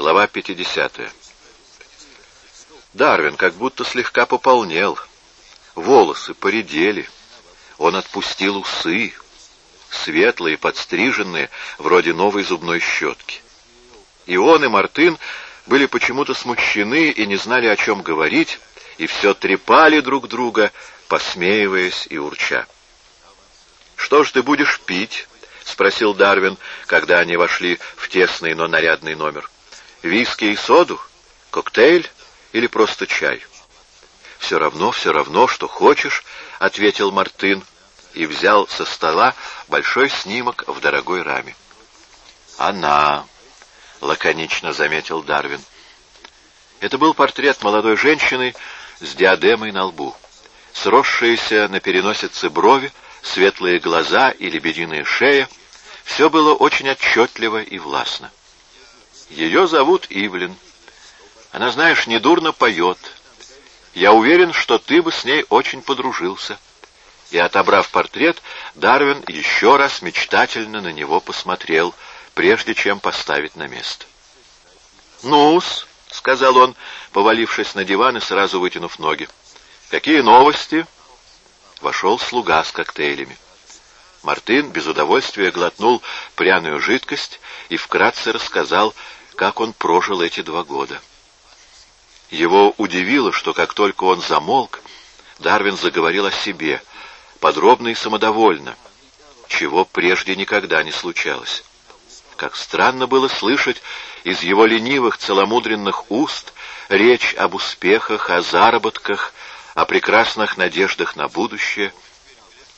Глава 50. Дарвин как будто слегка пополнел. Волосы поредели. Он отпустил усы, светлые, подстриженные, вроде новой зубной щетки. И он, и Мартын были почему-то смущены и не знали, о чем говорить, и все трепали друг друга, посмеиваясь и урча. «Что ж ты будешь пить?» — спросил Дарвин, когда они вошли в тесный, но нарядный номер. Виски и соду? Коктейль или просто чай? «Все равно, все равно, что хочешь», — ответил Мартын и взял со стола большой снимок в дорогой раме. «Она», — лаконично заметил Дарвин. Это был портрет молодой женщины с диадемой на лбу. Сросшиеся на переносице брови, светлые глаза и лебединая шея — все было очень отчетливо и властно. Ее зовут Ивлин. Она, знаешь, недурно поет. Я уверен, что ты бы с ней очень подружился. И, отобрав портрет, Дарвин еще раз мечтательно на него посмотрел, прежде чем поставить на место. «Ну-с», — сказал он, повалившись на диван и сразу вытянув ноги. «Какие новости?» Вошел слуга с коктейлями. Мартын без удовольствия глотнул пряную жидкость и вкратце рассказал, как он прожил эти два года. Его удивило, что как только он замолк, Дарвин заговорил о себе, подробно и самодовольно, чего прежде никогда не случалось. Как странно было слышать из его ленивых, целомудренных уст речь об успехах, о заработках, о прекрасных надеждах на будущее.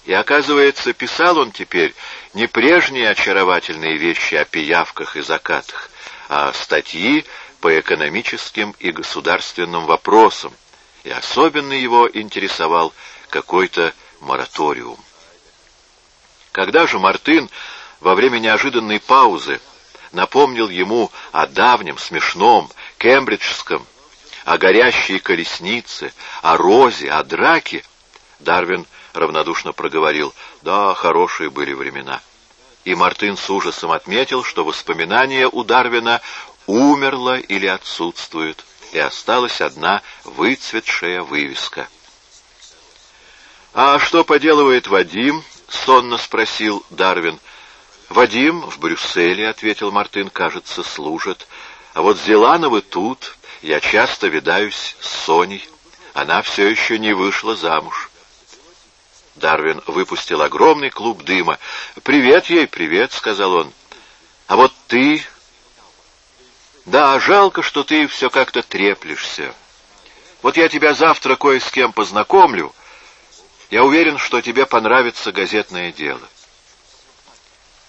И, оказывается, писал он теперь не прежние очаровательные вещи о пиявках и закатах, а статьи по экономическим и государственным вопросам, и особенно его интересовал какой-то мораториум. Когда же Мартын во время неожиданной паузы напомнил ему о давнем, смешном, кембриджском, о горящей колеснице, о розе, о драке, Дарвин равнодушно проговорил, да, хорошие были времена. И Мартын с ужасом отметил, что воспоминание у Дарвина умерло или отсутствует, и осталась одна выцветшая вывеска. «А что поделывает Вадим?» — сонно спросил Дарвин. «Вадим в Брюсселе», — ответил Мартын, — «кажется, служит. А вот Зелановы тут. Я часто видаюсь с Соней. Она все еще не вышла замуж». Дарвин выпустил огромный клуб дыма. «Привет ей, привет», — сказал он. «А вот ты...» «Да, жалко, что ты все как-то треплешься. Вот я тебя завтра кое с кем познакомлю. Я уверен, что тебе понравится газетное дело».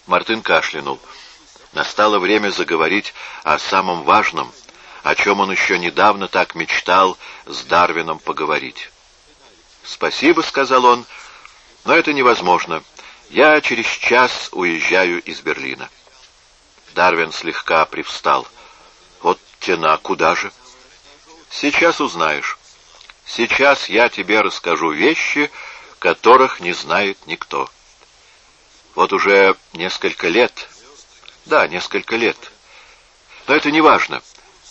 Мартын кашлянул. Настало время заговорить о самом важном, о чем он еще недавно так мечтал с Дарвином поговорить. «Спасибо», — сказал он, — но это невозможно. Я через час уезжаю из Берлина. Дарвин слегка привстал. Вот тена, куда же? Сейчас узнаешь. Сейчас я тебе расскажу вещи, которых не знает никто. Вот уже несколько лет... Да, несколько лет. Но это не важно.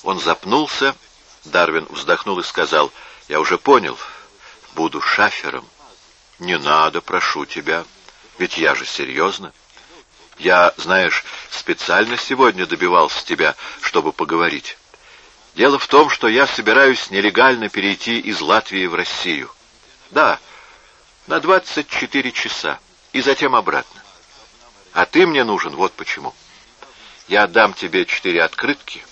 Он запнулся, Дарвин вздохнул и сказал, «Я уже понял, буду шафером». «Не надо, прошу тебя, ведь я же серьезно. Я, знаешь, специально сегодня добивался тебя, чтобы поговорить. Дело в том, что я собираюсь нелегально перейти из Латвии в Россию. Да, на 24 часа, и затем обратно. А ты мне нужен вот почему. Я дам тебе четыре открытки,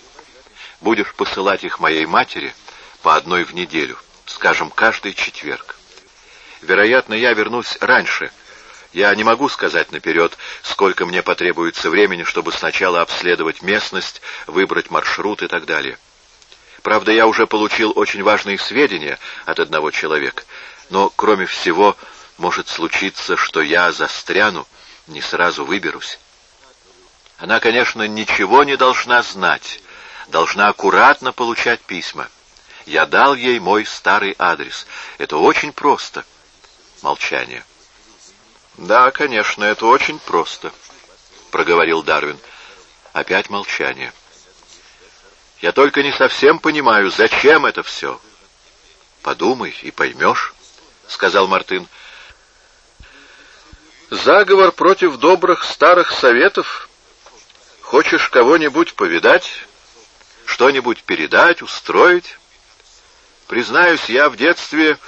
будешь посылать их моей матери по одной в неделю, скажем, каждый четверг. Вероятно, я вернусь раньше. Я не могу сказать наперед, сколько мне потребуется времени, чтобы сначала обследовать местность, выбрать маршрут и так далее. Правда, я уже получил очень важные сведения от одного человека, но, кроме всего, может случиться, что я застряну, не сразу выберусь. Она, конечно, ничего не должна знать, должна аккуратно получать письма. Я дал ей мой старый адрес. Это очень просто. Молчание. «Да, конечно, это очень просто», — проговорил Дарвин. Опять молчание. Я только не совсем понимаю, зачем это все. Подумай и поймешь, — сказал Мартын. Заговор против добрых старых советов. Хочешь кого-нибудь повидать, что-нибудь передать, устроить? Признаюсь, я в детстве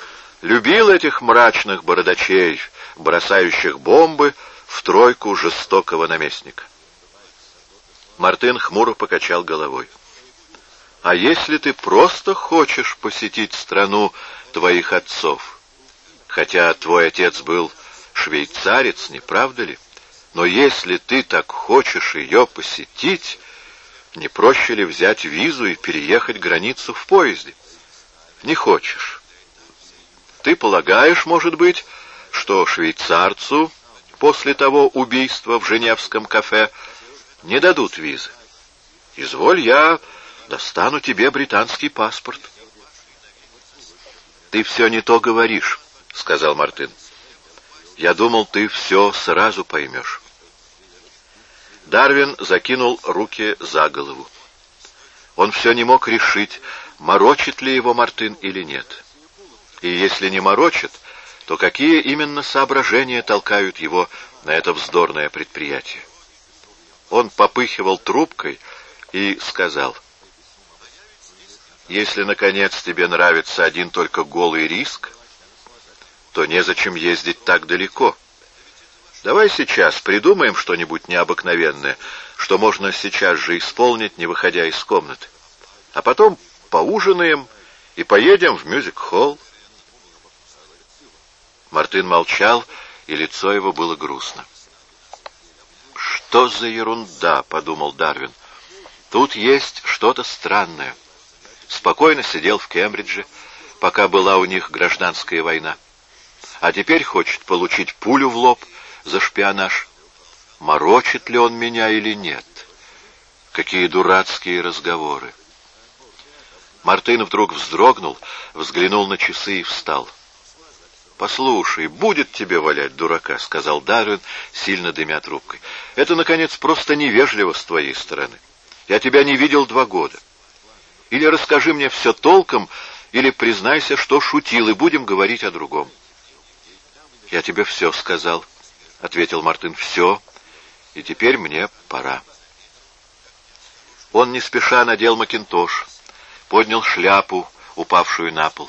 любил этих мрачных бородачей, бросающих бомбы в тройку жестокого наместника. Мартын хмуро покачал головой. А если ты просто хочешь посетить страну твоих отцов? Хотя твой отец был швейцарец, не правда ли? Но если ты так хочешь ее посетить, не проще ли взять визу и переехать границу в поезде? Не хочешь. Ты полагаешь, может быть, что швейцарцу после того убийства в Женевском кафе не дадут визы? Изволь, я достану тебе британский паспорт. Ты все не то говоришь, сказал Мартын. Я думал, ты все сразу поймешь. Дарвин закинул руки за голову. Он все не мог решить, морочит ли его Мартын или нет. И если не морочит, то какие именно соображения толкают его на это вздорное предприятие? Он попыхивал трубкой и сказал — если, наконец, тебе нравится один только голый риск, то незачем ездить так далеко. Давай сейчас придумаем что-нибудь необыкновенное, что можно сейчас же исполнить, не выходя из комнаты. А потом поужинаем и поедем в мюзик-холл. Мартын молчал, и лицо его было грустно. «Что за ерунда?» — подумал Дарвин. «Тут есть что-то странное» спокойно сидел в Кембридже, пока была у них гражданская война. А теперь хочет получить пулю в лоб за шпионаж. Морочит ли он меня или нет? Какие дурацкие разговоры. Мартын вдруг вздрогнул, взглянул на часы и встал. «Послушай, будет тебе валять дурака», — сказал Дарвин, сильно дымя трубкой. «Это, наконец, просто невежливо с твоей стороны. Я тебя не видел два года. Или расскажи мне все толком, или признайся, что шутил, и будем говорить о другом. — Я тебе все сказал, — ответил Мартын, — все, и теперь мне пора. Он не спеша надел макинтош, поднял шляпу, упавшую на пол.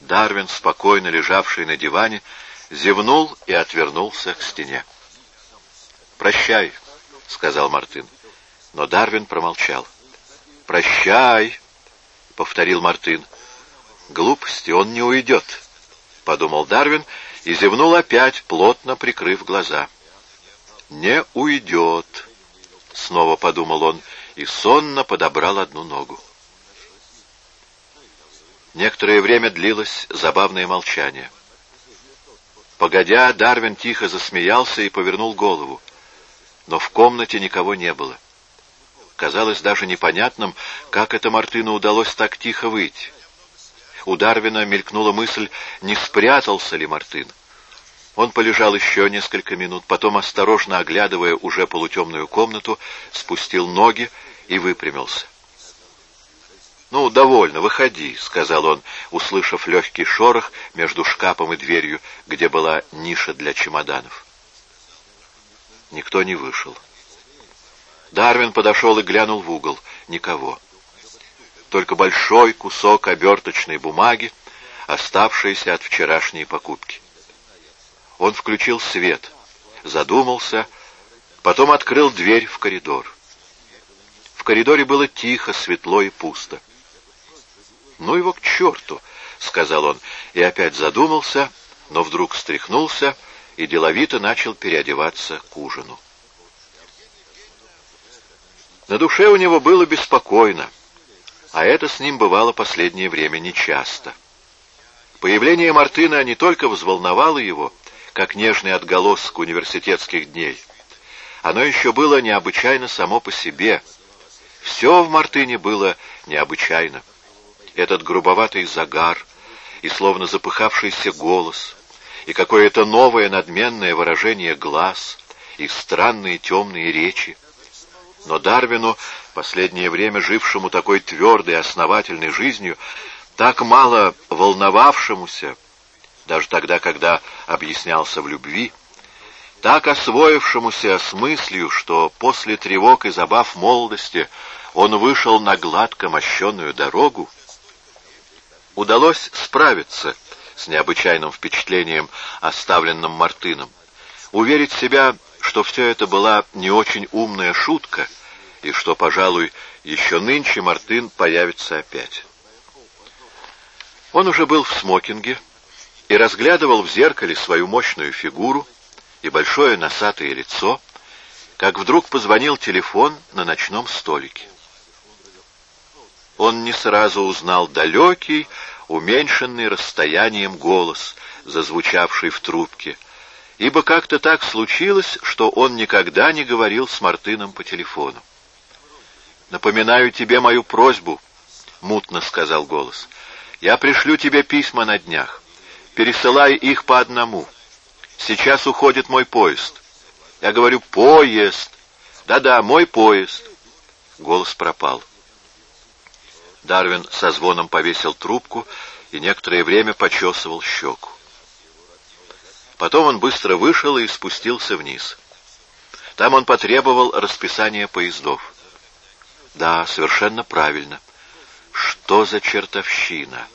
Дарвин, спокойно лежавший на диване, зевнул и отвернулся к стене. «Прощай», — сказал Мартын, но Дарвин промолчал. «Прощай!» — повторил Мартын. «Глупости, он не уйдет», — подумал Дарвин и зевнул опять, плотно прикрыв глаза. «Не уйдет», — снова подумал он и сонно подобрал одну ногу. Некоторое время длилось забавное молчание. Погодя, Дарвин тихо засмеялся и повернул голову. Но в комнате никого не было. Казалось даже непонятным, как это Мартыну удалось так тихо выйти. У Дарвина мелькнула мысль, не спрятался ли Мартын. Он полежал еще несколько минут, потом, осторожно оглядывая уже полутемную комнату, спустил ноги и выпрямился. «Ну, довольно, выходи», — сказал он, услышав легкий шорох между шкафом и дверью, где была ниша для чемоданов. Никто не вышел. Дарвин подошел и глянул в угол. Никого. Только большой кусок оберточной бумаги, оставшийся от вчерашней покупки. Он включил свет, задумался, потом открыл дверь в коридор. В коридоре было тихо, светло и пусто. «Ну его к черту!» — сказал он, и опять задумался, но вдруг встряхнулся и деловито начал переодеваться к ужину. На душе у него было беспокойно, а это с ним бывало последнее время нечасто. Появление Мартына не только взволновало его, как нежный отголосок университетских дней, оно еще было необычайно само по себе. Все в Мартыне было необычайно. Этот грубоватый загар и словно запыхавшийся голос, и какое-то новое надменное выражение глаз, и странные темные речи — Но Дарвину, последнее время жившему такой твердой, основательной жизнью, так мало волновавшемуся, даже тогда, когда объяснялся в любви, так освоившемуся с мыслью, что после тревог и забав молодости он вышел на гладко мощенную дорогу, удалось справиться с необычайным впечатлением, оставленным Мартыном, уверить себя, что все это была не очень умная шутка, и что, пожалуй, еще нынче Мартын появится опять. Он уже был в смокинге и разглядывал в зеркале свою мощную фигуру и большое носатое лицо, как вдруг позвонил телефон на ночном столике. Он не сразу узнал далекий, уменьшенный расстоянием голос, зазвучавший в трубке, ибо как-то так случилось, что он никогда не говорил с Мартыном по телефону. «Напоминаю тебе мою просьбу», — мутно сказал голос. «Я пришлю тебе письма на днях. Пересылай их по одному. Сейчас уходит мой поезд». Я говорю «поезд». Да-да, мой поезд. Голос пропал. Дарвин со звоном повесил трубку и некоторое время почесывал щеку. Потом он быстро вышел и спустился вниз. Там он потребовал расписания поездов. Да, совершенно правильно. Что за чертовщина?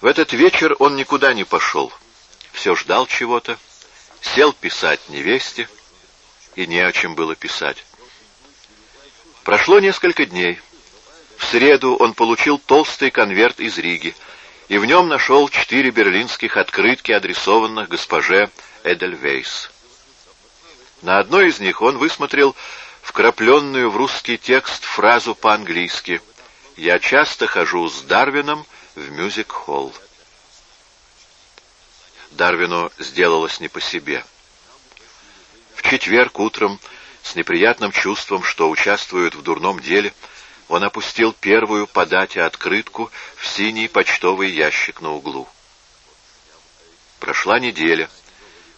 В этот вечер он никуда не пошел. Все ждал чего-то. Сел писать невесте, и не о чем было писать. Прошло несколько дней. В среду он получил толстый конверт из Риги, и в нем нашел четыре берлинских открытки, адресованных госпоже Эдельвейс. На одной из них он высмотрел вкрапленную в русский текст фразу по-английски «Я часто хожу с Дарвином в мюзик-холл». Дарвину сделалось не по себе. В четверг утром, с неприятным чувством, что участвует в дурном деле, он опустил первую по дате открытку в синий почтовый ящик на углу. Прошла неделя.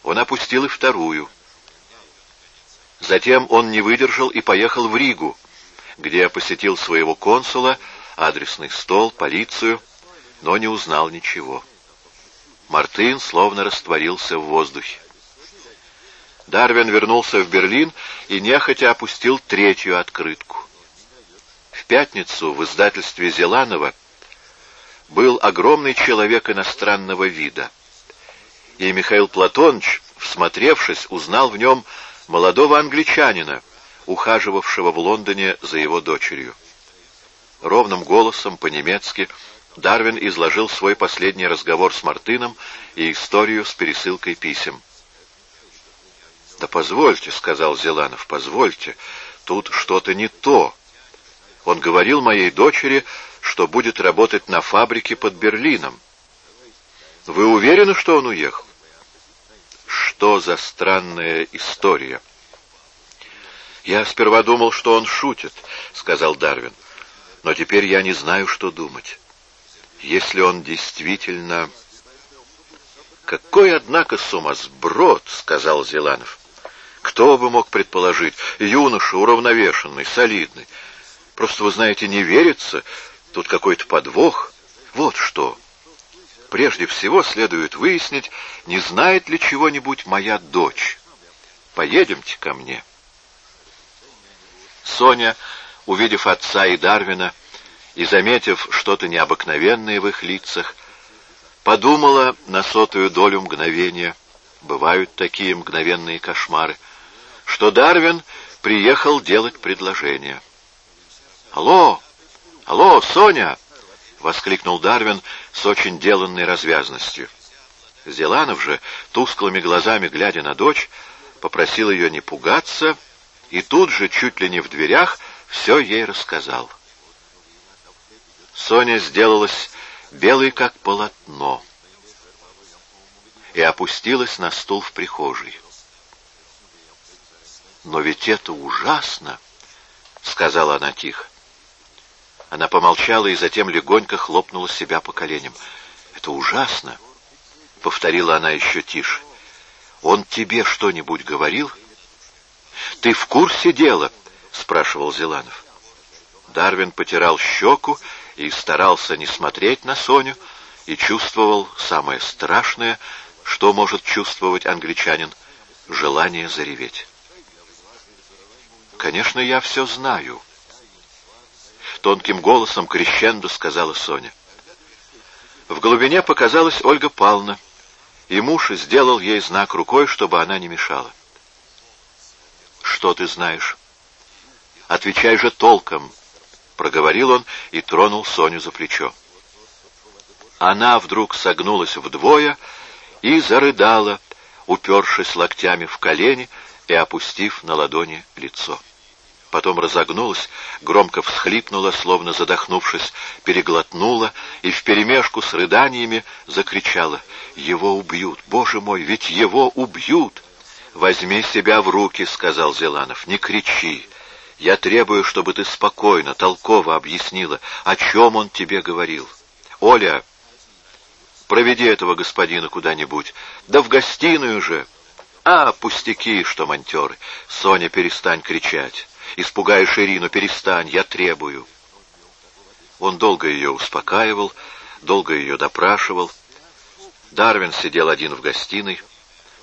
Он опустил и вторую. Затем он не выдержал и поехал в Ригу, где посетил своего консула, адресный стол, полицию, но не узнал ничего. Мартын словно растворился в воздухе. Дарвин вернулся в Берлин и нехотя опустил третью открытку. В пятницу в издательстве Зеланова был огромный человек иностранного вида. И Михаил Платоныч, всмотревшись, узнал в нем молодого англичанина, ухаживавшего в Лондоне за его дочерью. Ровным голосом, по-немецки, Дарвин изложил свой последний разговор с Мартыном и историю с пересылкой писем. «Да позвольте», — сказал Зеланов, — «позвольте, тут что-то не то. Он говорил моей дочери, что будет работать на фабрике под Берлином. Вы уверены, что он уехал?» «Что за странная история?» «Я сперва думал, что он шутит», — сказал Дарвин, — «но теперь я не знаю, что думать» если он действительно... «Какой, однако, сумасброд!» — сказал Зеланов. «Кто бы мог предположить? Юноша, уравновешенный, солидный. Просто, вы знаете, не верится. Тут какой-то подвох. Вот что. Прежде всего следует выяснить, не знает ли чего-нибудь моя дочь. Поедемте ко мне». Соня, увидев отца и Дарвина, — и, заметив что-то необыкновенное в их лицах, подумала на сотую долю мгновения, бывают такие мгновенные кошмары, что Дарвин приехал делать предложение. «Алло! Алло, Соня!» — воскликнул Дарвин с очень деланной развязностью. Зеланов же, тусклыми глазами глядя на дочь, попросил ее не пугаться и тут же, чуть ли не в дверях, все ей рассказал. Соня сделалась белой, как полотно, и опустилась на стул в прихожей. «Но ведь это ужасно!» — сказала она тихо. Она помолчала и затем легонько хлопнула себя по коленям. «Это ужасно!» — повторила она еще тише. «Он тебе что-нибудь говорил?» «Ты в курсе дела?» — спрашивал Зеланов. Дарвин потирал щеку и старался не смотреть на Соню, и чувствовал самое страшное, что может чувствовать англичанин — желание зареветь. «Конечно, я все знаю», — тонким голосом крещендо сказала Соня. В глубине показалась Ольга Павловна, и муж сделал ей знак рукой, чтобы она не мешала. «Что ты знаешь?» «Отвечай же толком», — проговорил он и тронул Соню за плечо. Она вдруг согнулась вдвое и зарыдала, упершись локтями в колени и опустив на ладони лицо. Потом разогнулась, громко всхлипнула, словно задохнувшись, переглотнула и вперемешку с рыданиями закричала «Его убьют! Боже мой, ведь его убьют!» «Возьми себя в руки», — сказал Зеланов, — «не кричи. Я требую, чтобы ты спокойно, толково объяснила, о чем он тебе говорил. Оля, проведи этого господина куда-нибудь. Да в гостиную же!» «А, пустяки, что монтеры! Соня, перестань кричать! Испугаешь Ирину, перестань, я требую!» Он долго ее успокаивал, долго ее допрашивал. Дарвин сидел один в гостиной.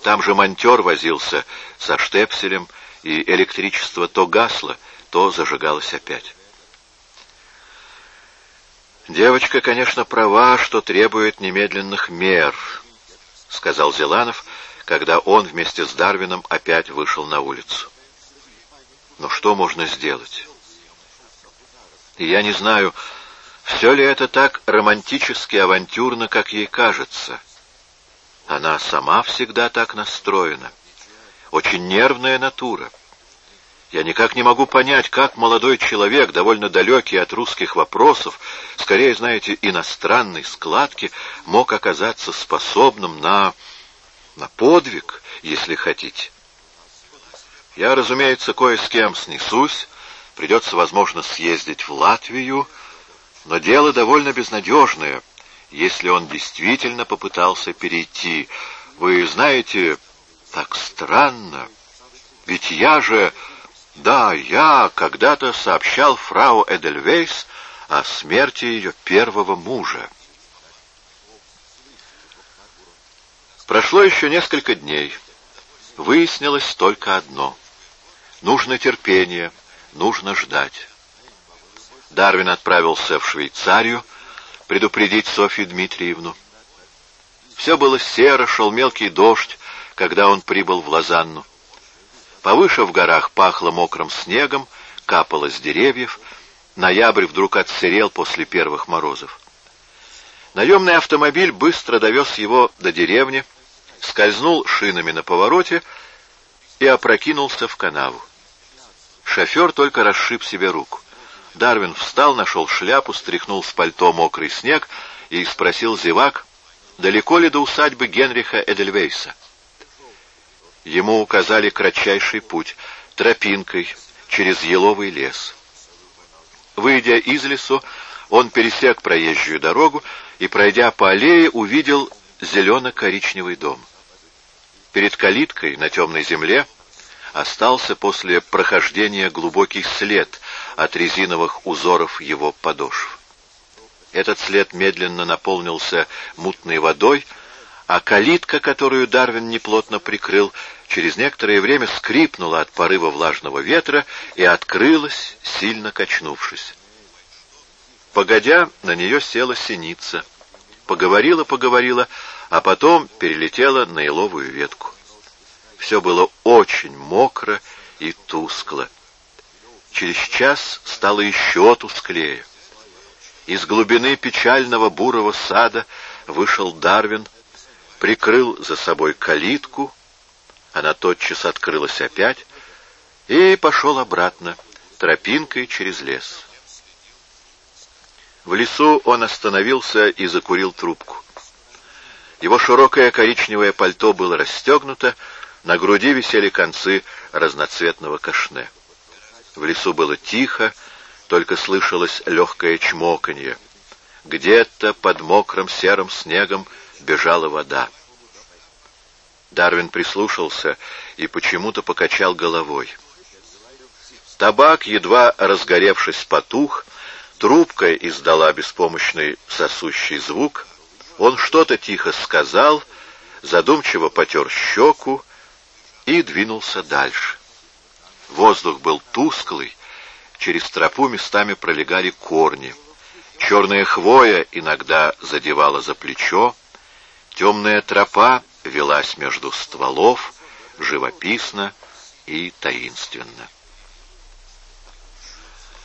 Там же монтер возился со штепселем, и электричество то гасло, то зажигалось опять. «Девочка, конечно, права, что требует немедленных мер», — сказал Зеланов, когда он вместе с Дарвином опять вышел на улицу. «Но что можно сделать?» И я не знаю, все ли это так романтически авантюрно, как ей кажется — она сама всегда так настроена. Очень нервная натура. Я никак не могу понять, как молодой человек, довольно далекий от русских вопросов, скорее, знаете, иностранной складки, мог оказаться способным на... на подвиг, если хотите. Я, разумеется, кое с кем снесусь, придется, возможно, съездить в Латвию, но дело довольно безнадежное — если он действительно попытался перейти. Вы знаете, так странно. Ведь я же... Да, я когда-то сообщал фрау Эдельвейс о смерти ее первого мужа. Прошло еще несколько дней. Выяснилось только одно. Нужно терпение, нужно ждать. Дарвин отправился в Швейцарию, предупредить Софью Дмитриевну. Все было серо, шел мелкий дождь, когда он прибыл в Лозанну. Повыше в горах пахло мокрым снегом, капало с деревьев, ноябрь вдруг отсырел после первых морозов. Наемный автомобиль быстро довез его до деревни, скользнул шинами на повороте и опрокинулся в канаву. Шофер только расшиб себе руку. Дарвин встал, нашел шляпу, стряхнул с пальто мокрый снег и спросил зевак, далеко ли до усадьбы Генриха Эдельвейса. Ему указали кратчайший путь, тропинкой, через еловый лес. Выйдя из лесу, он пересек проезжую дорогу и, пройдя по аллее, увидел зелено-коричневый дом. Перед калиткой на темной земле остался после прохождения глубокий след от резиновых узоров его подошв. Этот след медленно наполнился мутной водой, а калитка, которую Дарвин неплотно прикрыл, через некоторое время скрипнула от порыва влажного ветра и открылась, сильно качнувшись. Погодя, на нее села синица. Поговорила-поговорила, а потом перелетела на еловую ветку. Все было очень мокро и тускло. Через час стало еще тусклее. Из глубины печального бурого сада вышел Дарвин, прикрыл за собой калитку, она тотчас открылась опять, и пошел обратно, тропинкой через лес. В лесу он остановился и закурил трубку. Его широкое коричневое пальто было расстегнуто, на груди висели концы разноцветного кашне. В лесу было тихо, только слышалось легкое чмоканье. Где-то под мокрым серым снегом бежала вода. Дарвин прислушался и почему-то покачал головой — Табак, едва разгоревшись, потух, трубка издала беспомощный сосущий звук. Он что-то тихо сказал, задумчиво потер щеку и двинулся дальше. Воздух был тусклый, через тропу местами пролегали корни. Черная хвоя иногда задевала за плечо, темная тропа велась между стволов, живописно и таинственно.